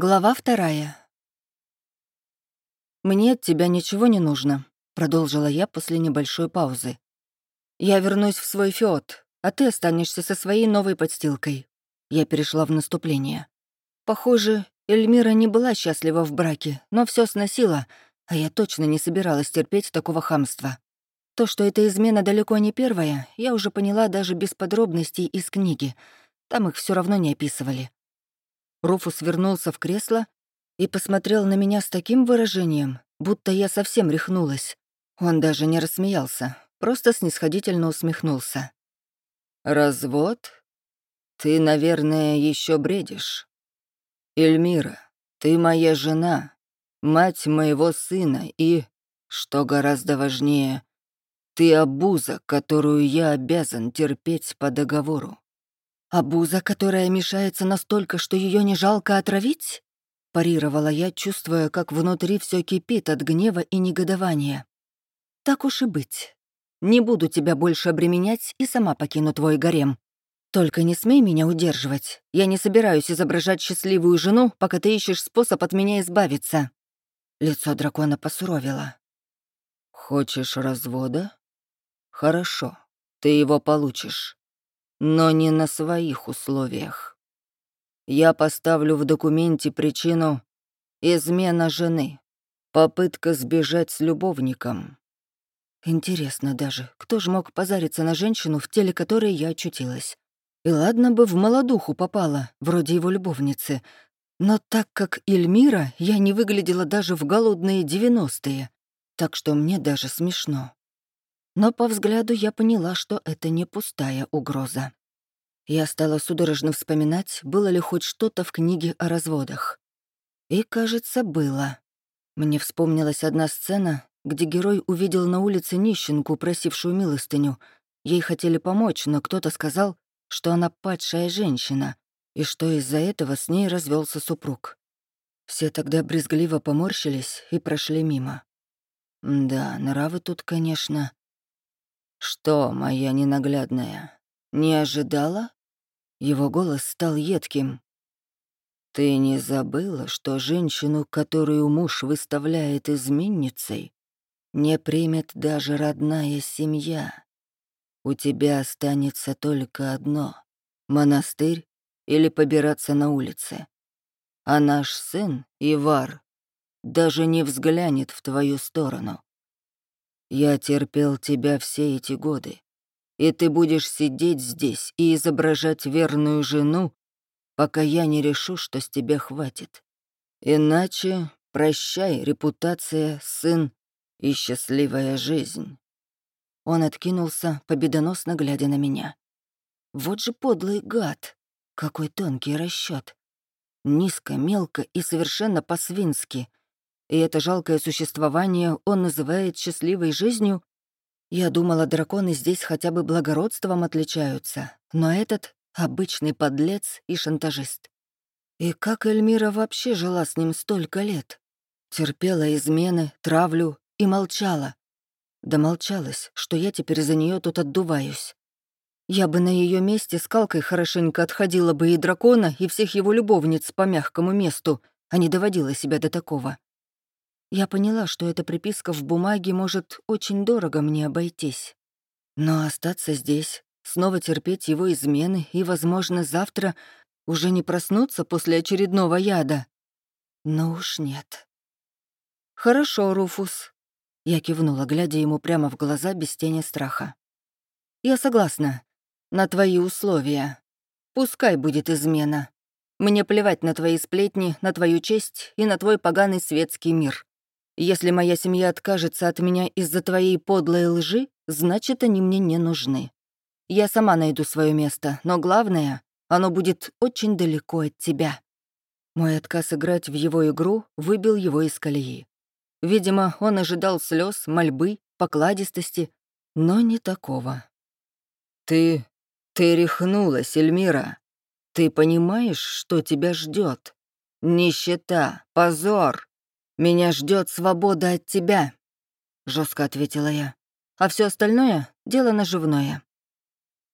Глава вторая. «Мне от тебя ничего не нужно», — продолжила я после небольшой паузы. «Я вернусь в свой фиот, а ты останешься со своей новой подстилкой». Я перешла в наступление. Похоже, Эльмира не была счастлива в браке, но все сносила, а я точно не собиралась терпеть такого хамства. То, что эта измена далеко не первая, я уже поняла даже без подробностей из книги. Там их все равно не описывали. Руфус вернулся в кресло и посмотрел на меня с таким выражением, будто я совсем рехнулась. Он даже не рассмеялся, просто снисходительно усмехнулся. «Развод? Ты, наверное, еще бредишь. Эльмира, ты моя жена, мать моего сына и, что гораздо важнее, ты обуза, которую я обязан терпеть по договору. «Абуза, которая мешается настолько, что ее не жалко отравить?» парировала я, чувствуя, как внутри все кипит от гнева и негодования. «Так уж и быть. Не буду тебя больше обременять и сама покину твой гарем. Только не смей меня удерживать. Я не собираюсь изображать счастливую жену, пока ты ищешь способ от меня избавиться». Лицо дракона посуровило. «Хочешь развода? Хорошо, ты его получишь но не на своих условиях. Я поставлю в документе причину измена жены, попытка сбежать с любовником. Интересно даже, кто же мог позариться на женщину, в теле которой я очутилась? И ладно бы в молодуху попала, вроде его любовницы, но так как Эльмира, я не выглядела даже в голодные девяностые, так что мне даже смешно но по взгляду я поняла, что это не пустая угроза. Я стала судорожно вспоминать, было ли хоть что-то в книге о разводах. И, кажется, было. Мне вспомнилась одна сцена, где герой увидел на улице нищенку, просившую милостыню. Ей хотели помочь, но кто-то сказал, что она падшая женщина, и что из-за этого с ней развелся супруг. Все тогда брезгливо поморщились и прошли мимо. Да, нравы тут, конечно, «Что, моя ненаглядная, не ожидала?» Его голос стал едким. «Ты не забыла, что женщину, которую муж выставляет изменницей, не примет даже родная семья? У тебя останется только одно — монастырь или побираться на улице. А наш сын, Ивар, даже не взглянет в твою сторону. Я терпел тебя все эти годы, и ты будешь сидеть здесь и изображать верную жену, пока я не решу, что с тебя хватит. Иначе прощай, репутация, сын и счастливая жизнь». Он откинулся, победоносно глядя на меня. «Вот же подлый гад! Какой тонкий расчет! Низко, мелко и совершенно по-свински и это жалкое существование он называет счастливой жизнью? Я думала, драконы здесь хотя бы благородством отличаются, но этот — обычный подлец и шантажист. И как Эльмира вообще жила с ним столько лет? Терпела измены, травлю и молчала. Домолчалась, что я теперь за нее тут отдуваюсь. Я бы на ее месте скалкой хорошенько отходила бы и дракона, и всех его любовниц по мягкому месту, а не доводила себя до такого. Я поняла, что эта приписка в бумаге может очень дорого мне обойтись. Но остаться здесь, снова терпеть его измены и, возможно, завтра уже не проснуться после очередного яда. Но уж нет. «Хорошо, Руфус», — я кивнула, глядя ему прямо в глаза без тени страха. «Я согласна. На твои условия. Пускай будет измена. Мне плевать на твои сплетни, на твою честь и на твой поганый светский мир. Если моя семья откажется от меня из-за твоей подлой лжи, значит, они мне не нужны. Я сама найду свое место, но главное, оно будет очень далеко от тебя». Мой отказ играть в его игру выбил его из колеи. Видимо, он ожидал слез, мольбы, покладистости, но не такого. «Ты... ты рехнулась, Эльмира. Ты понимаешь, что тебя ждет? Нищета, позор, «Меня ждет свобода от тебя», — жестко ответила я. «А все остальное — дело наживное».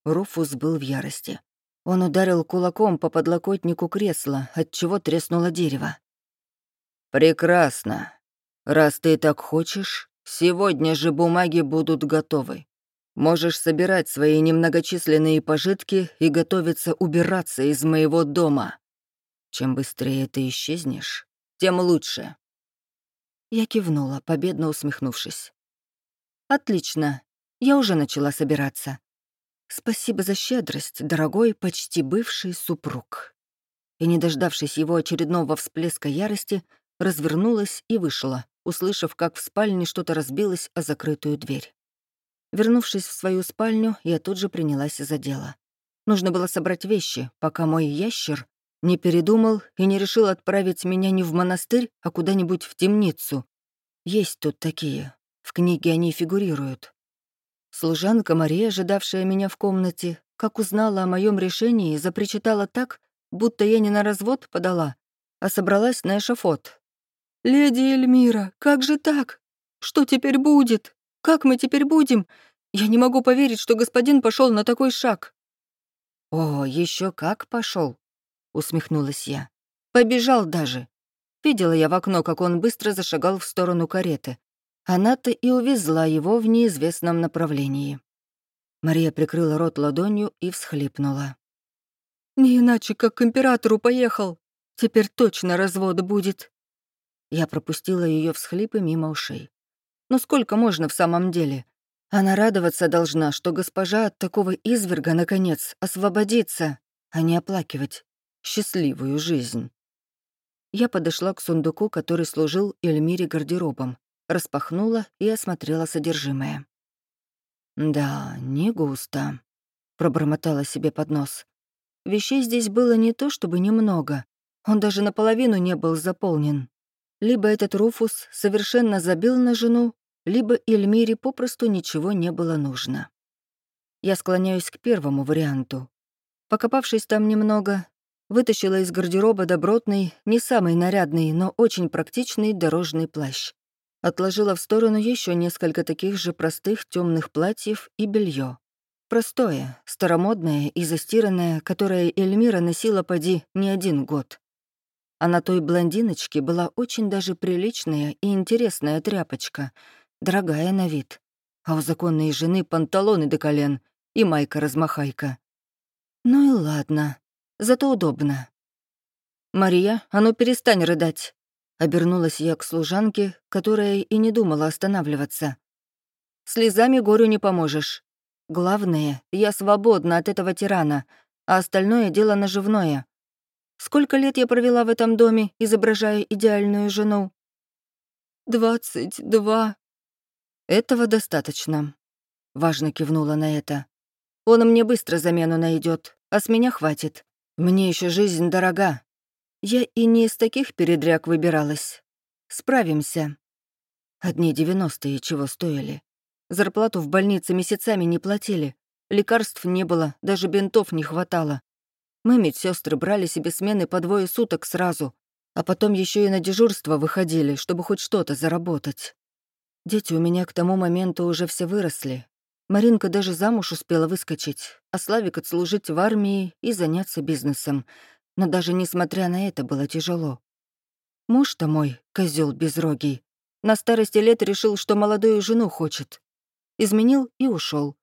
Руфус был в ярости. Он ударил кулаком по подлокотнику кресла, отчего треснуло дерево. «Прекрасно. Раз ты так хочешь, сегодня же бумаги будут готовы. Можешь собирать свои немногочисленные пожитки и готовиться убираться из моего дома. Чем быстрее ты исчезнешь, тем лучше». Я кивнула, победно усмехнувшись. «Отлично. Я уже начала собираться. Спасибо за щедрость, дорогой, почти бывший супруг». И, не дождавшись его очередного всплеска ярости, развернулась и вышла, услышав, как в спальне что-то разбилось о закрытую дверь. Вернувшись в свою спальню, я тут же принялась за дело. Нужно было собрать вещи, пока мой ящер не передумал и не решил отправить меня не в монастырь, а куда-нибудь в темницу. Есть тут такие. В книге они фигурируют. Служанка Мария, ожидавшая меня в комнате, как узнала о моем решении, запричитала так, будто я не на развод подала, а собралась на эшафот. «Леди Эльмира, как же так? Что теперь будет? Как мы теперь будем? Я не могу поверить, что господин пошел на такой шаг». «О, еще как пошел, усмехнулась я. «Побежал даже. Видела я в окно, как он быстро зашагал в сторону кареты. Она-то и увезла его в неизвестном направлении. Мария прикрыла рот ладонью и всхлипнула. «Не иначе, как к императору поехал. Теперь точно развод будет». Я пропустила ее всхлипы мимо ушей. «Ну сколько можно в самом деле? Она радоваться должна, что госпожа от такого изверга, наконец, освободится, а не оплакивать счастливую жизнь». Я подошла к сундуку, который служил Эльмире гардеробом распахнула и осмотрела содержимое. «Да, не густо», — пробормотала себе под нос. Вещей здесь было не то чтобы немного, он даже наполовину не был заполнен. Либо этот Руфус совершенно забил на жену, либо Эльмире попросту ничего не было нужно. Я склоняюсь к первому варианту. Покопавшись там немного, вытащила из гардероба добротный, не самый нарядный, но очень практичный дорожный плащ отложила в сторону еще несколько таких же простых темных платьев и белье. Простое, старомодное и застиранное, которое Эльмира носила поди не один год. А на той блондиночке была очень даже приличная и интересная тряпочка, дорогая на вид. А у законной жены панталоны до колен и майка-размахайка. Ну и ладно, зато удобно. «Мария, а ну перестань рыдать!» Обернулась я к служанке, которая и не думала останавливаться. «Слезами горю не поможешь. Главное, я свободна от этого тирана, а остальное дело наживное. Сколько лет я провела в этом доме, изображая идеальную жену?» «Двадцать два». «Этого достаточно», — важно кивнула на это. «Он мне быстро замену найдет, а с меня хватит. Мне еще жизнь дорога, я и не из таких передряг выбиралась. Справимся. Одни девяностые чего стоили. Зарплату в больнице месяцами не платили. Лекарств не было, даже бинтов не хватало. Мы, медсестры, брали себе смены по двое суток сразу, а потом еще и на дежурство выходили, чтобы хоть что-то заработать. Дети у меня к тому моменту уже все выросли. Маринка даже замуж успела выскочить, а Славик отслужить в армии и заняться бизнесом — но даже несмотря на это было тяжело. Муж-то мой, козел безрогий, на старости лет решил, что молодую жену хочет. Изменил и ушел.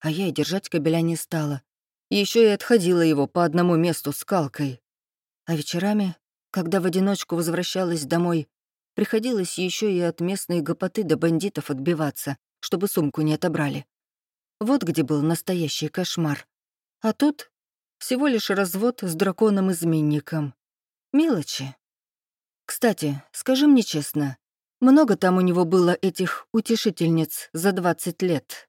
А я и держать кобеля не стала. Еще и отходила его по одному месту скалкой. А вечерами, когда в одиночку возвращалась домой, приходилось еще и от местной гопоты до бандитов отбиваться, чтобы сумку не отобрали. Вот где был настоящий кошмар. А тут всего лишь развод с драконом-изменником. Мелочи. Кстати, скажи мне честно, много там у него было этих утешительниц за 20 лет?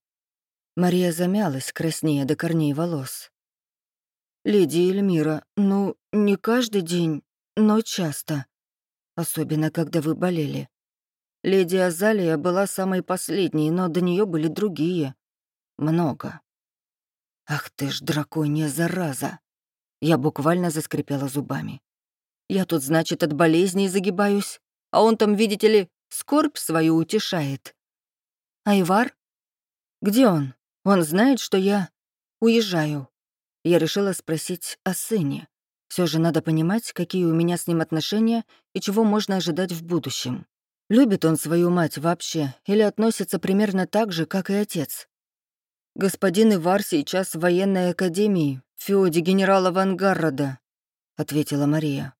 Мария замялась, краснея до корней волос. «Леди Эльмира, ну, не каждый день, но часто. Особенно, когда вы болели. Леди Азалия была самой последней, но до нее были другие. Много. Ах ты ж, драконья зараза! Я буквально заскрипела зубами. Я тут, значит, от болезней загибаюсь, а он там, видите ли, скорбь свою утешает. Айвар? Где он? Он знает, что я уезжаю. я решила спросить о сыне. Все же надо понимать, какие у меня с ним отношения и чего можно ожидать в будущем. Любит он свою мать вообще или относится примерно так же, как и отец? «Господин Ивар сейчас в военной академии, в феоде генерала Вангаррода», — ответила Мария.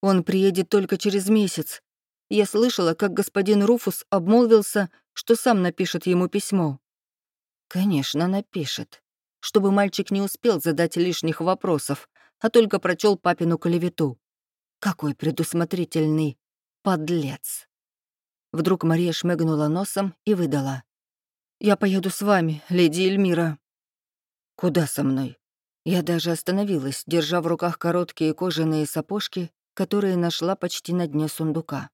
«Он приедет только через месяц. Я слышала, как господин Руфус обмолвился, что сам напишет ему письмо». «Конечно, напишет. Чтобы мальчик не успел задать лишних вопросов, а только прочел папину клевету. Какой предусмотрительный подлец. Вдруг Мария шмыгнула носом и выдала. «Я поеду с вами, леди Эльмира». «Куда со мной?» Я даже остановилась, держа в руках короткие кожаные сапожки, которые нашла почти на дне сундука.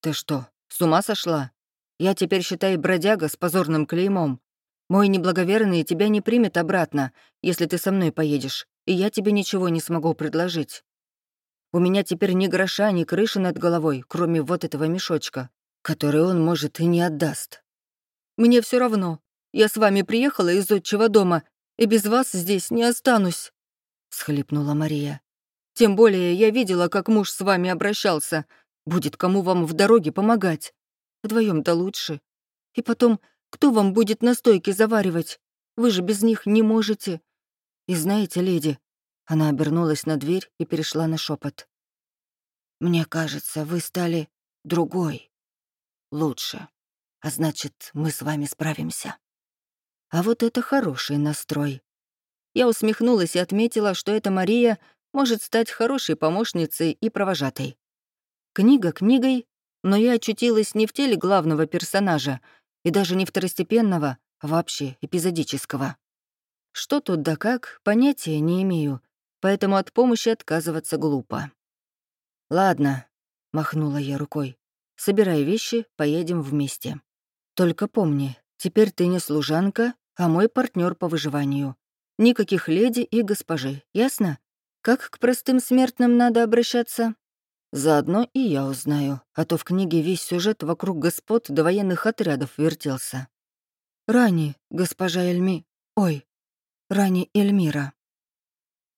«Ты что, с ума сошла? Я теперь, считай, бродяга с позорным клеймом. Мой неблаговерный тебя не примет обратно, если ты со мной поедешь, и я тебе ничего не смогу предложить. У меня теперь ни гроша, ни крыши над головой, кроме вот этого мешочка, который он, может, и не отдаст. Мне все равно. Я с вами приехала из отчего дома, и без вас здесь не останусь», — схлипнула Мария. «Тем более я видела, как муж с вами обращался. Будет кому вам в дороге помогать. вдвоем то лучше. И потом, кто вам будет настойки заваривать? Вы же без них не можете. И знаете, леди, она обернулась на дверь и перешла на шепот. Мне кажется, вы стали другой. Лучше. А значит, мы с вами справимся. А вот это хороший настрой. Я усмехнулась и отметила, что эта Мария может стать хорошей помощницей и провожатой. Книга книгой, но я очутилась не в теле главного персонажа и даже не второстепенного, а вообще эпизодического. Что тут да как, понятия не имею, поэтому от помощи отказываться глупо. «Ладно», — махнула я рукой, — «собирай вещи, поедем вместе. Только помни, теперь ты не служанка, а мой партнер по выживанию. Никаких леди и госпожи, ясно? Как к простым смертным надо обращаться?» Заодно и я узнаю, а то в книге весь сюжет вокруг господ до военных отрядов вертелся. «Рани, госпожа Эльми... Ой, Рани Эльмира.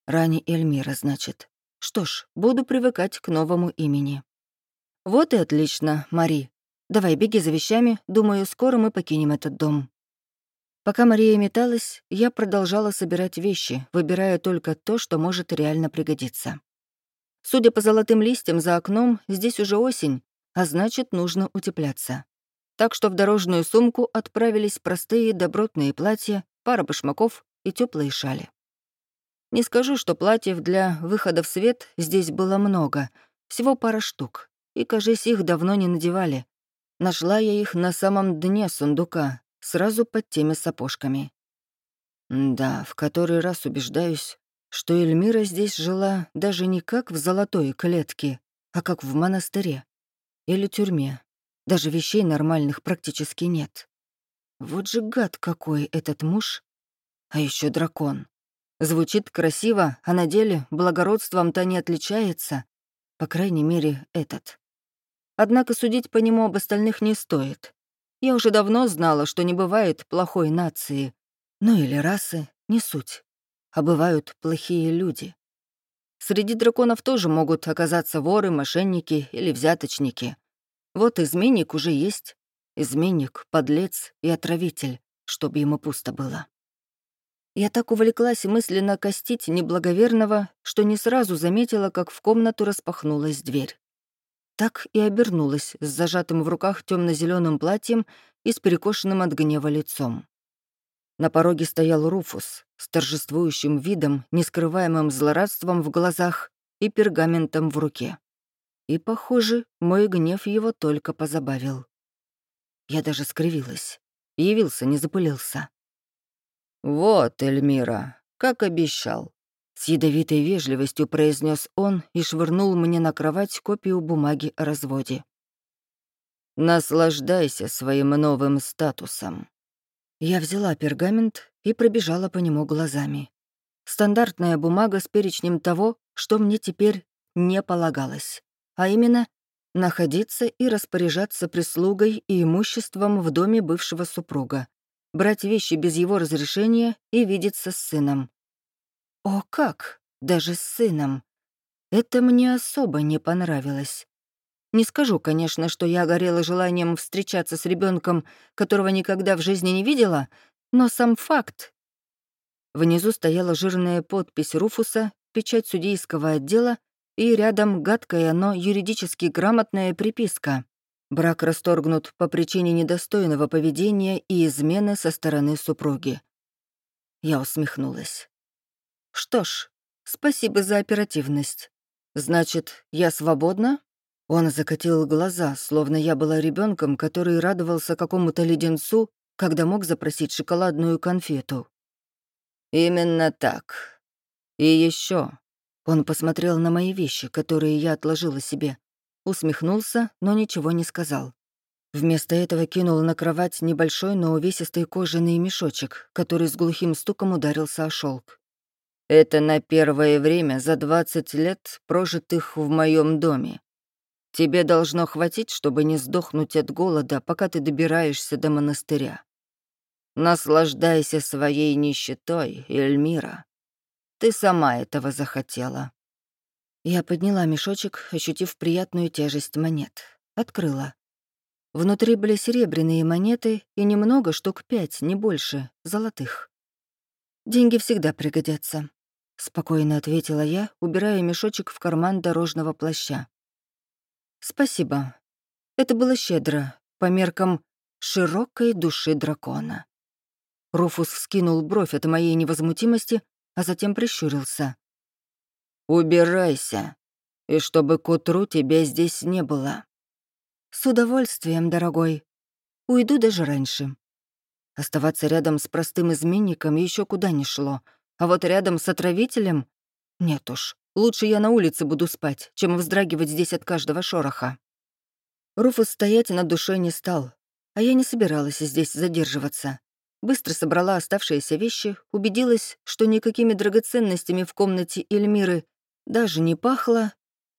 Рани Эльмира, значит. Что ж, буду привыкать к новому имени. Вот и отлично, Мари. Давай, беги за вещами, думаю, скоро мы покинем этот дом. Пока Мария металась, я продолжала собирать вещи, выбирая только то, что может реально пригодиться. Судя по золотым листьям за окном, здесь уже осень, а значит, нужно утепляться. Так что в дорожную сумку отправились простые добротные платья, пара башмаков и теплые шали. Не скажу, что платьев для выхода в свет здесь было много, всего пара штук, и, кажись, их давно не надевали. Нашла я их на самом дне сундука, сразу под теми сапожками. Да, в который раз убеждаюсь, что Эльмира здесь жила даже не как в золотой клетке, а как в монастыре или тюрьме. Даже вещей нормальных практически нет. Вот же гад какой этот муж а еще дракон. Звучит красиво, а на деле благородством-то не отличается. По крайней мере, этот. Однако судить по нему об остальных не стоит. Я уже давно знала, что не бывает плохой нации. Ну или расы, не суть. А бывают плохие люди. Среди драконов тоже могут оказаться воры, мошенники или взяточники. Вот изменник уже есть. Изменник, подлец и отравитель, чтобы ему пусто было. Я так увлеклась мысленно костить неблаговерного, что не сразу заметила, как в комнату распахнулась дверь. Так и обернулась с зажатым в руках темно зеленым платьем и с перекошенным от гнева лицом. На пороге стоял Руфус с торжествующим видом, нескрываемым злорадством в глазах и пергаментом в руке. И, похоже, мой гнев его только позабавил. Я даже скривилась. Явился, не запылился. «Вот, Эльмира, как обещал», — с ядовитой вежливостью произнес он и швырнул мне на кровать копию бумаги о разводе. «Наслаждайся своим новым статусом». Я взяла пергамент и пробежала по нему глазами. Стандартная бумага с перечнем того, что мне теперь не полагалось, а именно находиться и распоряжаться прислугой и имуществом в доме бывшего супруга, брать вещи без его разрешения и видеться с сыном. О, как! Даже с сыном. Это мне особо не понравилось. Не скажу, конечно, что я горела желанием встречаться с ребенком, которого никогда в жизни не видела, но сам факт. Внизу стояла жирная подпись Руфуса, печать судейского отдела и рядом гадкая, но юридически грамотная приписка. Брак расторгнут по причине недостойного поведения и измены со стороны супруги. Я усмехнулась. Что ж, спасибо за оперативность. Значит, я свободна? Он закатил глаза, словно я была ребенком, который радовался какому-то леденцу, когда мог запросить шоколадную конфету. «Именно так. И еще. Он посмотрел на мои вещи, которые я отложила себе, усмехнулся, но ничего не сказал. Вместо этого кинул на кровать небольшой, но увесистый кожаный мешочек, который с глухим стуком ударился о шелк. «Это на первое время за 20 лет, прожитых в моем доме. Тебе должно хватить, чтобы не сдохнуть от голода, пока ты добираешься до монастыря. Наслаждайся своей нищетой, Эльмира. Ты сама этого захотела». Я подняла мешочек, ощутив приятную тяжесть монет. Открыла. Внутри были серебряные монеты и немного, штук пять, не больше, золотых. «Деньги всегда пригодятся», — спокойно ответила я, убирая мешочек в карман дорожного плаща. «Спасибо. Это было щедро, по меркам широкой души дракона». Руфус вскинул бровь от моей невозмутимости, а затем прищурился. «Убирайся, и чтобы к утру тебя здесь не было». «С удовольствием, дорогой. Уйду даже раньше». Оставаться рядом с простым изменником еще куда ни шло, а вот рядом с отравителем — нет уж. Лучше я на улице буду спать, чем вздрагивать здесь от каждого шороха. Руфус стоять на душе не стал, а я не собиралась здесь задерживаться. Быстро собрала оставшиеся вещи, убедилась, что никакими драгоценностями в комнате Эльмиры даже не пахло.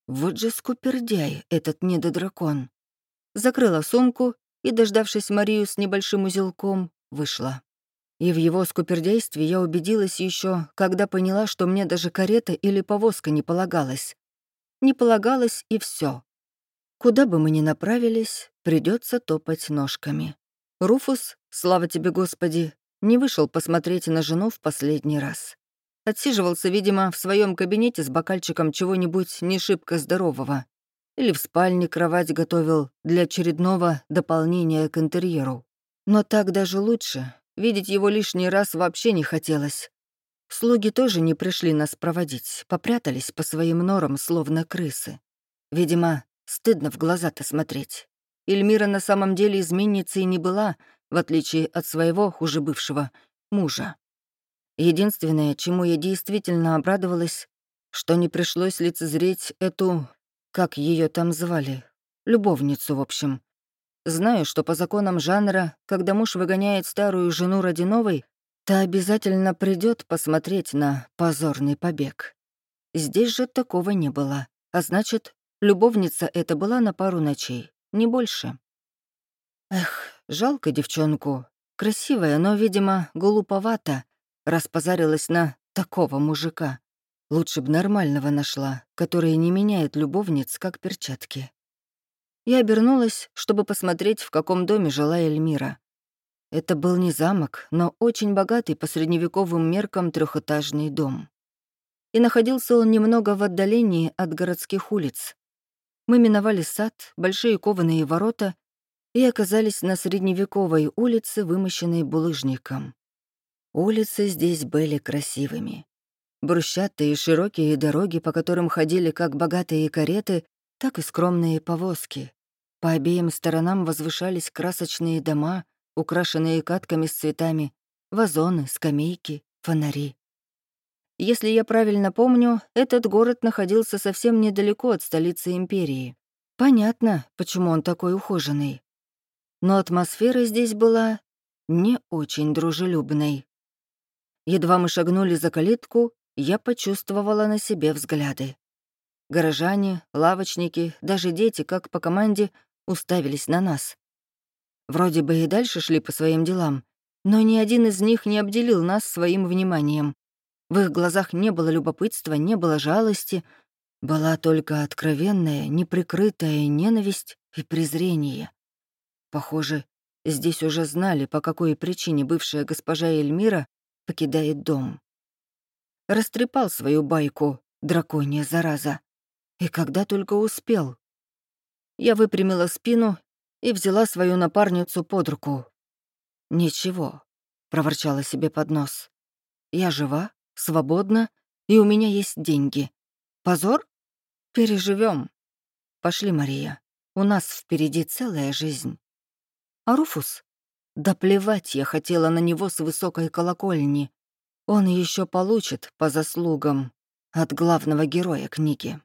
Вот же скупердяй этот недодракон. Закрыла сумку и, дождавшись Марию с небольшим узелком, вышла. И в его скупердействе я убедилась еще, когда поняла, что мне даже карета или повозка не полагалась. Не полагалось и все. Куда бы мы ни направились, придется топать ножками. Руфус, слава тебе, Господи, не вышел посмотреть на жену в последний раз. Отсиживался, видимо, в своем кабинете с бокальчиком чего-нибудь не шибко здорового. Или в спальне кровать готовил для очередного дополнения к интерьеру. Но так даже лучше. Видеть его лишний раз вообще не хотелось. Слуги тоже не пришли нас проводить, попрятались по своим норам, словно крысы. Видимо, стыдно в глаза-то смотреть. Эльмира на самом деле изменницей не была, в отличие от своего, хуже бывшего, мужа. Единственное, чему я действительно обрадовалась, что не пришлось лицезреть эту, как ее там звали, любовницу, в общем, Знаю, что по законам жанра, когда муж выгоняет старую жену ради новой, та обязательно придет посмотреть на позорный побег. Здесь же такого не было, а значит, любовница эта была на пару ночей, не больше. Эх, жалко девчонку. Красивая, но, видимо, глуповата, распозарилась на такого мужика. Лучше б нормального нашла, который не меняет любовниц, как перчатки. Я обернулась, чтобы посмотреть, в каком доме жила Эльмира. Это был не замок, но очень богатый по средневековым меркам трехэтажный дом. И находился он немного в отдалении от городских улиц. Мы миновали сад, большие кованые ворота и оказались на средневековой улице, вымощенной булыжником. Улицы здесь были красивыми. Брусчатые широкие дороги, по которым ходили как богатые кареты, так и скромные повозки. По обеим сторонам возвышались красочные дома, украшенные катками с цветами, вазоны, скамейки, фонари. Если я правильно помню, этот город находился совсем недалеко от столицы империи. Понятно, почему он такой ухоженный. Но атмосфера здесь была не очень дружелюбной. Едва мы шагнули за калитку, я почувствовала на себе взгляды. Горожане, лавочники, даже дети, как по команде, уставились на нас. Вроде бы и дальше шли по своим делам, но ни один из них не обделил нас своим вниманием. В их глазах не было любопытства, не было жалости, была только откровенная, неприкрытая ненависть и презрение. Похоже, здесь уже знали, по какой причине бывшая госпожа Эльмира покидает дом. Растрепал свою байку, драконья зараза. И когда только успел. Я выпрямила спину и взяла свою напарницу под руку. «Ничего», — проворчала себе под нос. «Я жива, свободна, и у меня есть деньги. Позор? Переживем. Пошли, Мария. У нас впереди целая жизнь». А Руфус? Да плевать я хотела на него с высокой колокольни. Он еще получит по заслугам от главного героя книги.